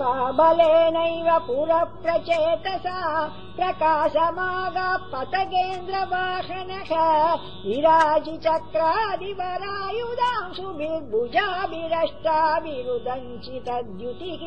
बलेनैव पुरः प्रचेतसा प्रकाशमागापत विराजिचक्रादिवरायुधां सुभिर्भुजाभिरष्टाभिरुदञ्चितद्युतिः